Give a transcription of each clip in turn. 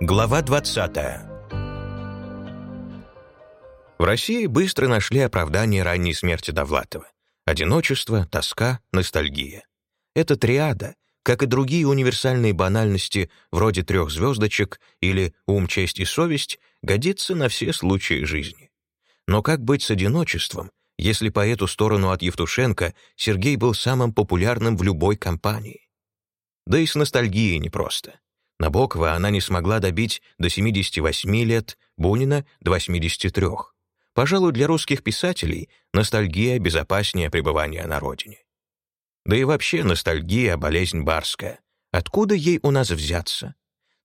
Глава 20. В России быстро нашли оправдание ранней смерти Довлатова. Одиночество, тоска, ностальгия. Эта триада, как и другие универсальные банальности вроде трех звездочек или ум, честь и совесть, годится на все случаи жизни. Но как быть с одиночеством, если по эту сторону от Евтушенко Сергей был самым популярным в любой компании? Да и с ностальгией непросто. Набокова она не смогла добить до 78 лет, Бунина — до 83. Пожалуй, для русских писателей ностальгия безопаснее пребывания на родине. Да и вообще ностальгия — болезнь барская. Откуда ей у нас взяться?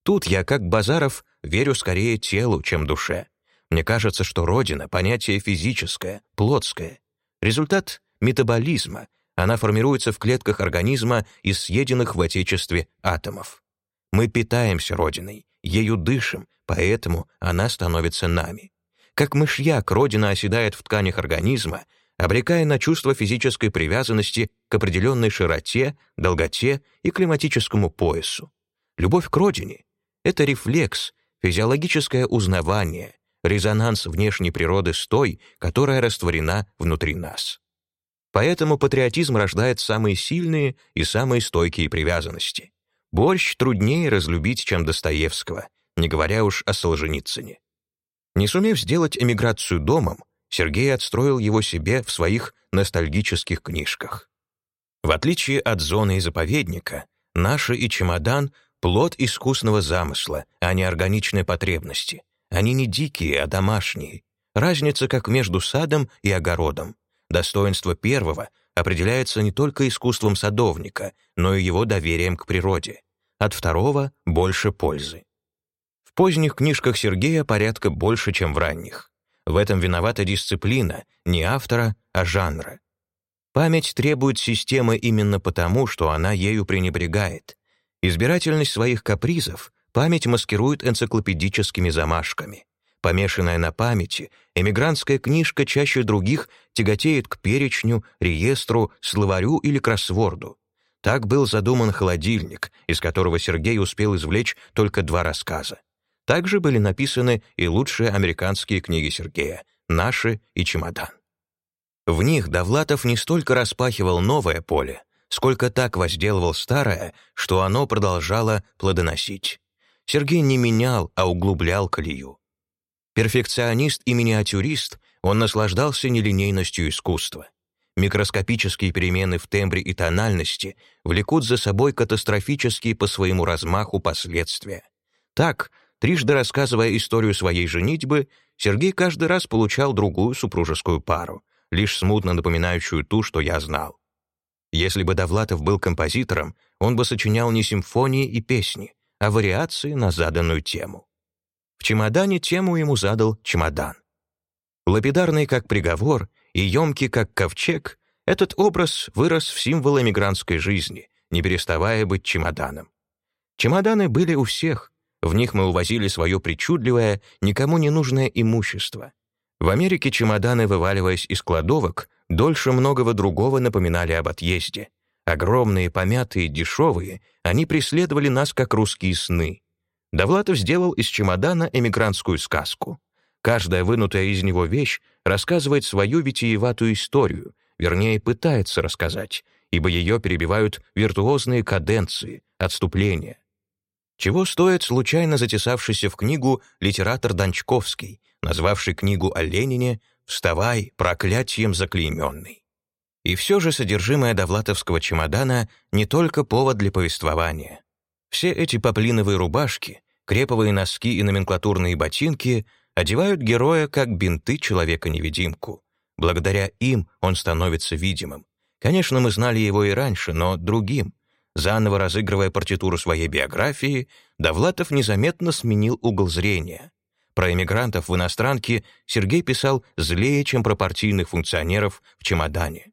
Тут я, как Базаров, верю скорее телу, чем душе. Мне кажется, что родина — понятие физическое, плотское. Результат метаболизма. Она формируется в клетках организма из съеденных в Отечестве атомов. Мы питаемся Родиной, ею дышим, поэтому она становится нами. Как мышьяк, Родина оседает в тканях организма, обрекая на чувство физической привязанности к определенной широте, долготе и климатическому поясу. Любовь к Родине — это рефлекс, физиологическое узнавание, резонанс внешней природы с той, которая растворена внутри нас. Поэтому патриотизм рождает самые сильные и самые стойкие привязанности. Борщ труднее разлюбить, чем Достоевского, не говоря уж о Солженицыне. Не сумев сделать эмиграцию домом, Сергей отстроил его себе в своих ностальгических книжках. В отличие от зоны и заповедника, наши и чемодан — плод искусного замысла, а не органичной потребности. Они не дикие, а домашние. Разница как между садом и огородом. Достоинство первого определяется не только искусством садовника, но и его доверием к природе. От второго — больше пользы. В поздних книжках Сергея порядка больше, чем в ранних. В этом виновата дисциплина, не автора, а жанра. Память требует системы именно потому, что она ею пренебрегает. Избирательность своих капризов память маскирует энциклопедическими замашками. Помешанная на памяти, эмигрантская книжка чаще других тяготеет к перечню, реестру, словарю или кроссворду. Так был задуман холодильник, из которого Сергей успел извлечь только два рассказа. Также были написаны и лучшие американские книги Сергея «Наши» и «Чемодан». В них Довлатов не столько распахивал новое поле, сколько так возделывал старое, что оно продолжало плодоносить. Сергей не менял, а углублял колею. Перфекционист и миниатюрист, он наслаждался нелинейностью искусства. Микроскопические перемены в тембре и тональности влекут за собой катастрофические по своему размаху последствия. Так, трижды рассказывая историю своей женитьбы, Сергей каждый раз получал другую супружескую пару, лишь смутно напоминающую ту, что я знал. Если бы Довлатов был композитором, он бы сочинял не симфонии и песни, а вариации на заданную тему. В чемодане тему ему задал чемодан. Лапидарный как приговор и емкий как ковчег, этот образ вырос в символ эмигрантской жизни, не переставая быть чемоданом. Чемоданы были у всех, в них мы увозили свое причудливое, никому не нужное имущество. В Америке чемоданы, вываливаясь из кладовок, дольше многого другого напоминали об отъезде. Огромные, помятые, дешевые, они преследовали нас, как русские сны. Довлатов сделал из чемодана эмигрантскую сказку. Каждая вынутая из него вещь рассказывает свою витиеватую историю, вернее, пытается рассказать, ибо ее перебивают виртуозные каденции, отступления. Чего стоит случайно затесавшийся в книгу литератор Дончковский, назвавший книгу о Ленине «Вставай, проклятием заклейменный». И все же содержимое довлатовского чемодана не только повод для повествования. Все эти поплиновые рубашки, креповые носки и номенклатурные ботинки одевают героя как бинты человека-невидимку. Благодаря им он становится видимым. Конечно, мы знали его и раньше, но другим. Заново разыгрывая партитуру своей биографии, Довлатов незаметно сменил угол зрения. Про эмигрантов в иностранке Сергей писал злее, чем про партийных функционеров в чемодане.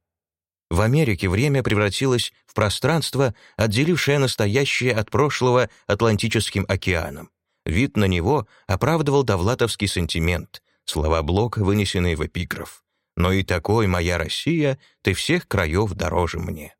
В Америке время превратилось в пространство, отделившее настоящее от прошлого Атлантическим океаном. Вид на него оправдывал довлатовский сентимент, слова Блока, вынесенные в эпиграф. «Но и такой, моя Россия, ты всех краев дороже мне».